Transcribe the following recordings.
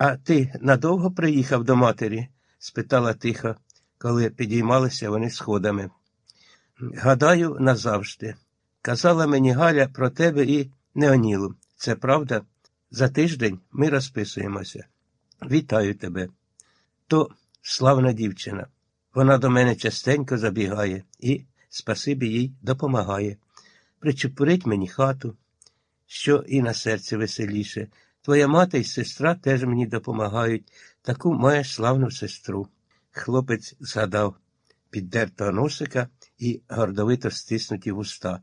А ти надовго приїхав до матері? спитала тихо, коли підіймалися вони сходами. Гадаю, назавжди. Казала мені Галя про тебе і Неонілу. Це правда? За тиждень ми розписуємося. Вітаю тебе. То славна дівчина. Вона до мене частенько забігає і, спасибі їй, допомагає. Причепурить мені хату, що і на серці веселіше. Твоя мати й сестра теж мені допомагають. Таку маєш славну сестру. Хлопець згадав піддертого носика і гордовито стиснуті вуста.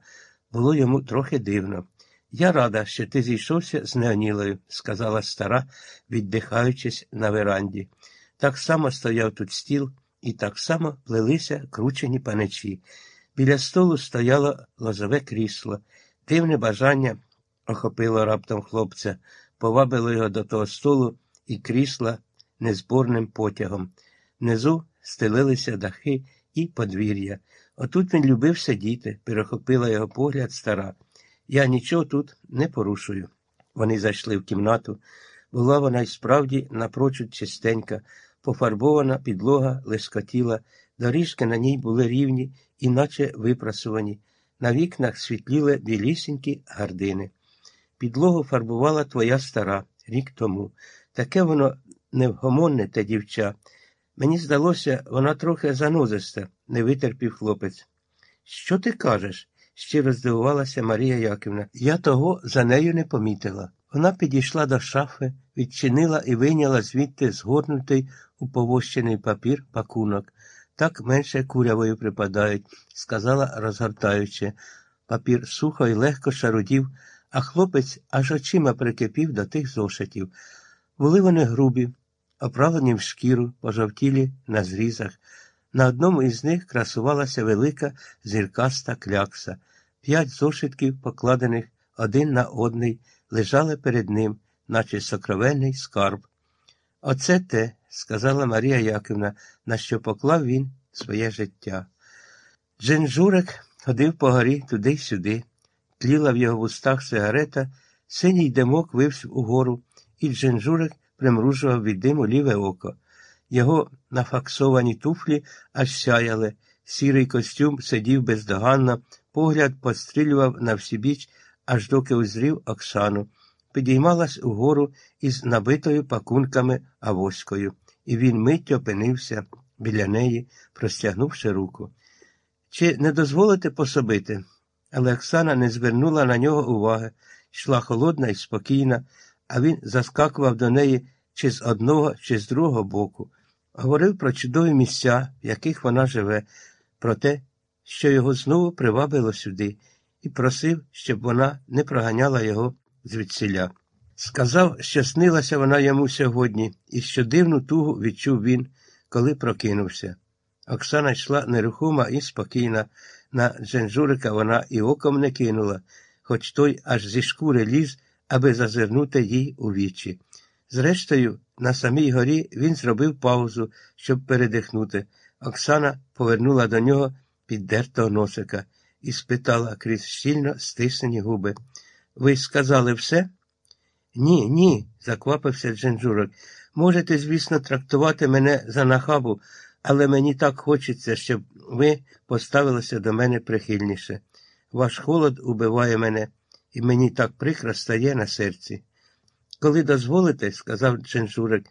Було йому трохи дивно. Я рада, що ти зійшовся з Неонілою, сказала стара, віддихаючись на веранді. Так само стояв тут стіл, і так само плелися кручені паничі. Біля столу стояло лозове крісло. Дивне бажання охопило раптом хлопця, повабило його до того столу і крісла незборним потягом. Внизу стелилися дахи і подвір'я. Отут він любив сидіти, перехопила його погляд стара. Я нічого тут не порушую. Вони зайшли в кімнату. Була вона й справді напрочуд чистенька, пофарбована підлога лискотіла, доріжки на ній були рівні, іначе випрасувані. На вікнах світліли білісінькі гардини. Підлогу фарбувала твоя стара рік тому. Таке воно невгомонне те дівча. Мені здалося, вона трохи занозиста, не витерпів хлопець. Що ти кажеш? щиро здивувалася Марія Яківна. Я того за нею не помітила. Вона підійшла до шафи, відчинила і вийняла звідти згорнутий у повощений папір пакунок. Так менше курявою припадають, сказала, розгортаючи. Папір сухо й легко шарудів, а хлопець аж очима прикипів до тих зошитів. Були вони грубі, оправлені в шкіру, пожовтілі на зрізах. На одному із них красувалася велика зіркаста клякса. П'ять зошитків, покладених один на одний, лежали перед ним, наче сокровенний скарб. Оце те, сказала Марія Яківна, на що поклав він своє життя. Джинжурик ходив по горі туди й сюди, тліла в його вустах сигарета, синій димок вився угору, і Джинжурик примружував від диму ліве око. Його нафаксовані туфлі аж сяяли, сірий костюм сидів бездоганно, погляд пострілював на всібіч, аж доки узрів Оксану. Підіймалась угору із набитою пакунками авоською, і він миттю опинився біля неї, простягнувши руку. Чи не дозволите пособити? Але Оксана не звернула на нього уваги, йшла холодна і спокійна, а він заскакував до неї чи з одного, чи з другого боку. Говорив про чудові місця, в яких вона живе, про те, що його знову привабило сюди, і просив, щоб вона не проганяла його звідсіля. Сказав, що снилася вона йому сьогодні, і що дивну тугу відчув він, коли прокинувся. Оксана йшла нерухома і спокійна. На Дженжурика вона і оком не кинула, хоч той аж зі шкури ліз, аби зазирнути їй у вічі. Зрештою, на самій горі він зробив паузу, щоб передихнути. Оксана повернула до нього піддертого носика і спитала крізь щільно стиснені губи. Ви сказали все? Ні, ні, заквапився Дженджурок. Можете, звісно, трактувати мене за нахабу, але мені так хочеться, щоб ви поставилися до мене прихильніше. Ваш холод убиває мене, і мені так прикро стає на серці. Коли дозволите, сказав Дженжурик,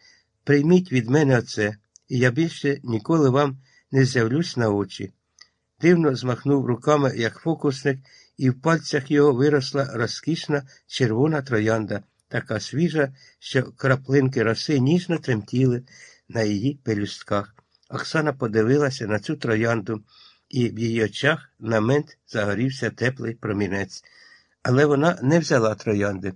прийміть від мене оце, і я більше ніколи вам не з'явлюсь на очі. Дивно змахнув руками, як фокусник, і в пальцях його виросла розкішна червона троянда, така свіжа, що краплинки роси ніжно тремтіли на її пелюстках. Оксана подивилася на цю троянду, і в її очах на мент загорівся теплий промінець. Але вона не взяла троянди.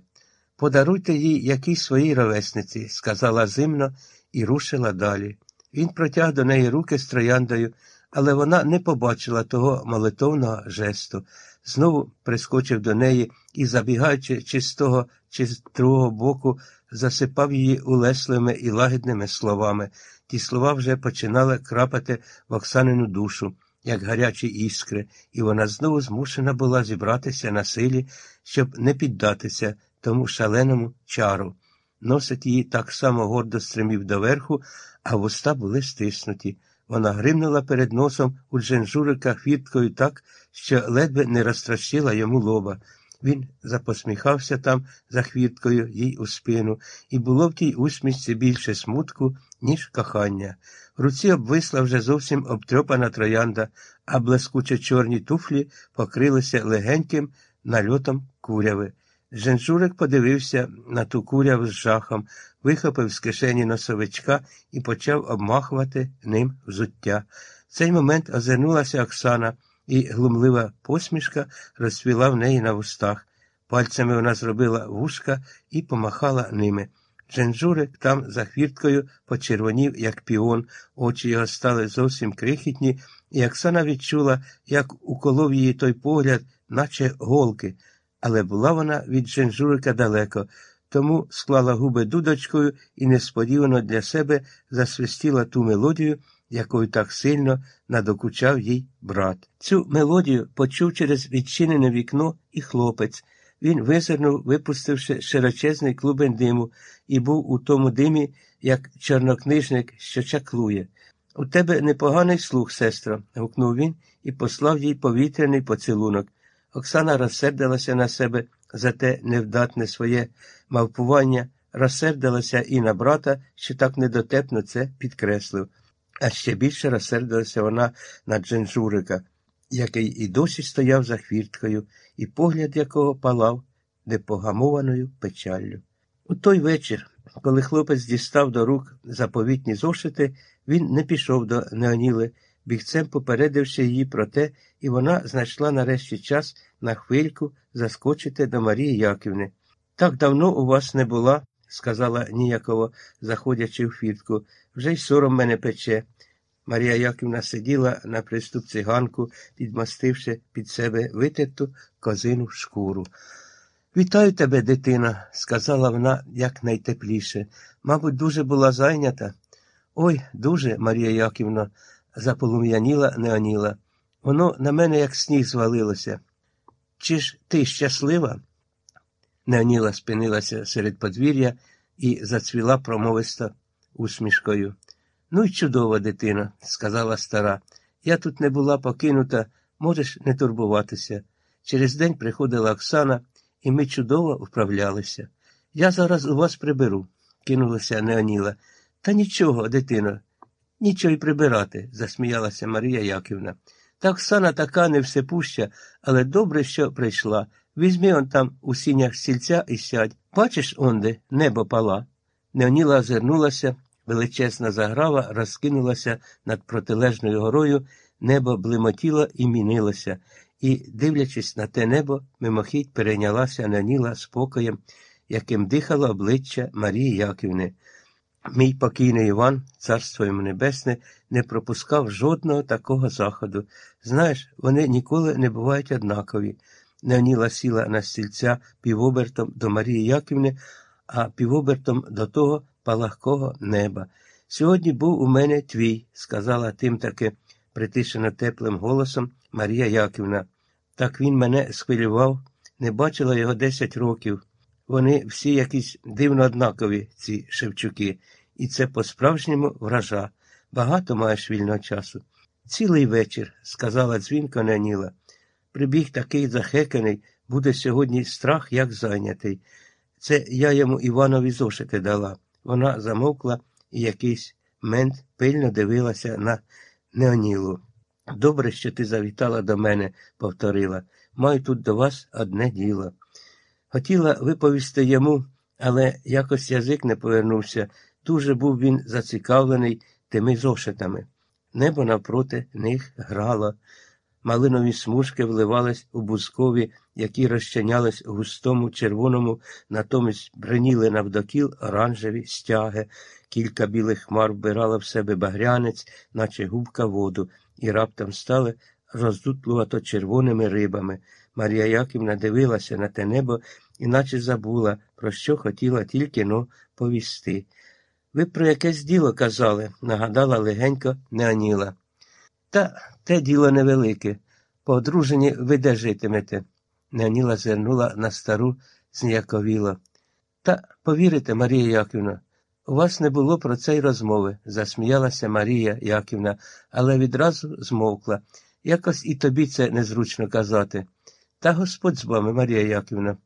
Подаруйте їй якійсь своїй ровесниці, сказала зимно і рушила далі. Він протяг до неї руки з трояндою, але вона не побачила того молитовного жесту. Знову прискочив до неї і, забігаючи чи з того, чи з другого боку, засипав її улесливими і лагідними словами. Ті слова вже починали крапати в Оксанину душу, як гарячі іскри, і вона знову змушена була зібратися на силі, щоб не піддатися тому шаленому чару. Носик її так само гордо стримів доверху, а вуста були стиснуті. Вона гримнула перед носом у Дженжурика хвірткою так, що ледве не розтращила йому лоба. Він запосміхався там за хвірткою їй у спину, і було в тій усмішці більше смутку, ніж кохання. В руці обвисла вже зовсім обтрьопана троянда, а блискуче чорні туфлі покрилися легеньким нальотом куряви. Женжурик подивився на ту куряву з жахом, вихопив з кишені носовичка і почав обмахувати ним взуття. В цей момент озирнулася Оксана, і глумлива посмішка розцвіла в неї на вустах. Пальцями вона зробила вушка і помахала ними. Дженжурик там за хвірткою почервонів, як піон, очі його стали зовсім крихітні, і Оксана відчула, як уколов її той погляд, наче голки але була вона від Женжурика далеко, тому склала губи дудочкою і несподівано для себе засвистіла ту мелодію, якою так сильно надокучав їй брат. Цю мелодію почув через відчинене вікно і хлопець. Він визирнув, випустивши широчезний клубень диму, і був у тому димі, як чорнокнижник, що чаклує. У тебе непоганий слух, сестро, гукнув він і послав їй повітряний поцілунок. Оксана розсердилася на себе за те невдатне своє мавпування, розсердилася і на брата, що так недотепно це підкреслив. А ще більше розсердилася вона на Дженжурика, який і досі стояв за хвірткою, і погляд якого палав непогамованою печаллю. У той вечір, коли хлопець дістав до рук заповітні зошити, він не пішов до Неоніли бігцем попередивши її про те, і вона знайшла нарешті час на хвильку заскочити до Марії Яківни. Так давно у вас не була, сказала ніяково, заходячи в фіртку, вже й сором мене пече. Марія Яківна сиділа на приступ циганку, підмастивши під себе витерту козину шкуру. Вітаю тебе, дитина, сказала вона якнайтепліше. Мабуть, дуже була зайнята. Ой, дуже, Марія Яківна, заполум'яніла Неоніла. Воно на мене як сніг звалилося. Чи ж ти щаслива? Неоніла спинилася серед подвір'я і зацвіла промовисто усмішкою. Ну й чудова дитина, сказала стара. Я тут не була покинута, можеш не турбуватися. Через день приходила Оксана, і ми чудово вправлялися. Я зараз у вас приберу, кинулася Неоніла. Та нічого, дитино, Нічого й прибирати, засміялася Марія Яківна. Та Оксана така не всепуща, але добре, що прийшла. Візьми он там у сінях сільця і сядь. Бачиш, онде, небо пала. Неоніла озирнулася, величезна заграва розкинулася над протилежною горою, небо блимотіло і мінилося, і, дивлячись на те небо, мимохідь перейнялася Неоніла спокоєм, яким дихало обличчя Марії Яківни. Мій покійний Іван, царство йому небесне, не пропускав жодного такого заходу. Знаєш, вони ніколи не бувають однакові. Неоніла сіла на стільця півобертом до Марії Яківни, а півобертом до того палахкого неба. Сьогодні був у мене твій, сказала тим таки притишено теплим голосом Марія Яківна. Так він мене схвилював, не бачила його десять років. Вони всі якісь дивно однакові, ці Шевчуки, і це по-справжньому вража. Багато маєш вільного часу. Цілий вечір, сказала дзвінко Неоніла. Прибіг такий захеканий, буде сьогодні страх, як зайнятий. Це я йому Іванові зошити дала. Вона замовкла і якийсь мент пильно дивилася на Неонілу. Добре, що ти завітала до мене, повторила. Маю тут до вас одне діло. Хотіла виповісти йому, але якось язик не повернувся. Дуже був він зацікавлений тими зошитами. Небо навпроти них грало. Малинові смужки вливались у бузкові, які розчинялись у густому червоному, натомість бреніли навдокіл оранжеві стяги. Кілька білих хмар вбирало в себе багрянець, наче губка воду, і раптом стали роздутлувато червоними рибами. Марія Яківна дивилася на те небо іначе забула, про що хотіла тільки но повісти. Ви про якесь діло казали, нагадала легенько Неоніла. Та те діло невелике. По одруженні ви де житимете. Неоніла звернула на стару зніяковіло. Та повірите, Марія Яківна, у вас не було про це й розмови, засміялася Марія Яківна, але відразу змовкла. Якось і тобі це незручно казати. Та Господь з вами, Марія Яківна.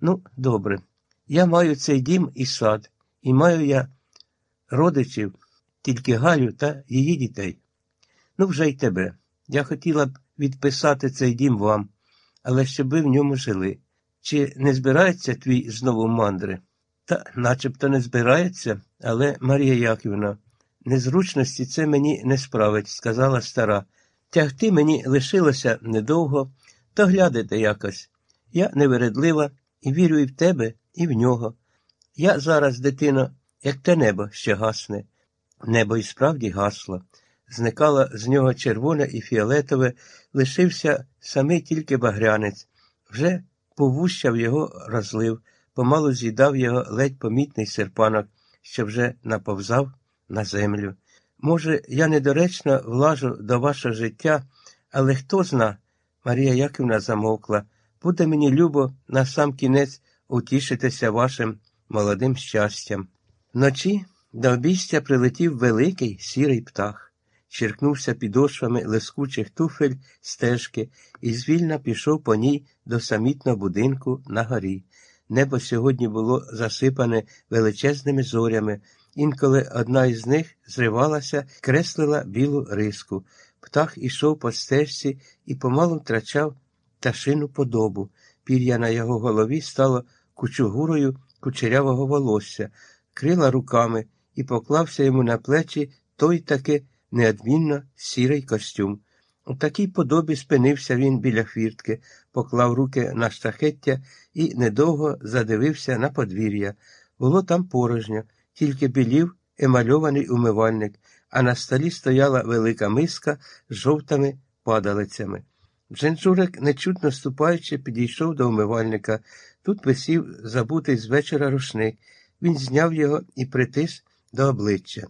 Ну, добре. Я маю цей дім і сад, і маю я родичів, тільки Галю та її дітей. Ну, вже й тебе. Я хотіла б відписати цей дім вам, але щоб ви в ньому жили. Чи не збирається твій знову мандри? Та начебто не збирається, але Марія Яківна, незручності це мені не справить, сказала стара. Тягти мені лишилося недовго, то глядайте якось. Я невередлива і вірю і в тебе, і в нього. Я зараз, дитино, як те небо ще гасне. Небо і справді гасло. Зникало з нього червоне і фіолетове, лишився самий тільки багрянець. Вже повущав його розлив, помалу з'їдав його ледь помітний серпанок, що вже наповзав на землю. Може, я недоречно влажу до вашого життя, але хто зна, Марія Яківна замовкла, буде мені любо на сам кінець утішитися вашим молодим щастям. Вночі до обійстя прилетів великий сірий птах, черкнувся підошвами лискучих туфель стежки і звільно пішов по ній до самітного будинку на горі. Небо сьогодні було засипане величезними зорями, інколи одна із них зривалася, креслила білу риску. Птах ішов по стежці і помалу втрачав пташину подобу. Пір'я на його голові стало кучугурою кучерявого волосся, крила руками і поклався йому на плечі той таки неодмінно сірий костюм. У такій подобі спинився він біля хвіртки, поклав руки на штахеття і недовго задивився на подвір'я. Було там порожньо, тільки білів емальований умивальник, а на столі стояла велика миска з жовтими падалицями. Дженджурик, нечутно ступаючи, підійшов до умивальника. Тут висів забутий з вечора рушник. Він зняв його і притис до обличчя.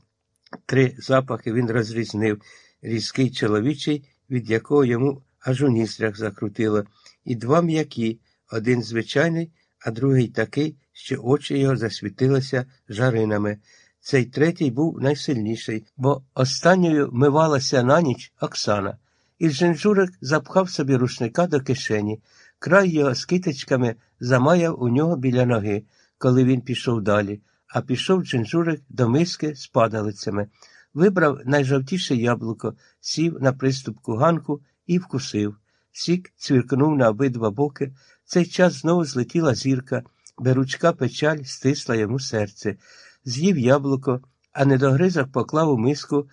Три запахи він розрізнив різкий чоловічий, від якого йому аж у ністрях закрутило, і два м'які, один звичайний, а другий такий, що очі його засвітилися жаринами. Цей третій був найсильніший, бо останньою мивалася на ніч Оксана. І Женжурик запхав собі рушника до кишені, край його з китичками замаяв у нього біля ноги, коли він пішов далі, а пішов Джинжурик до миски з падалицями, вибрав найжовтіше яблуко, сів на приступку ганку і вкусив. Сік цвіркнув на обидва боки. В цей час знову злетіла зірка, беручка печаль стисла йому серце, з'їв яблуко, а недогризок поклав у миску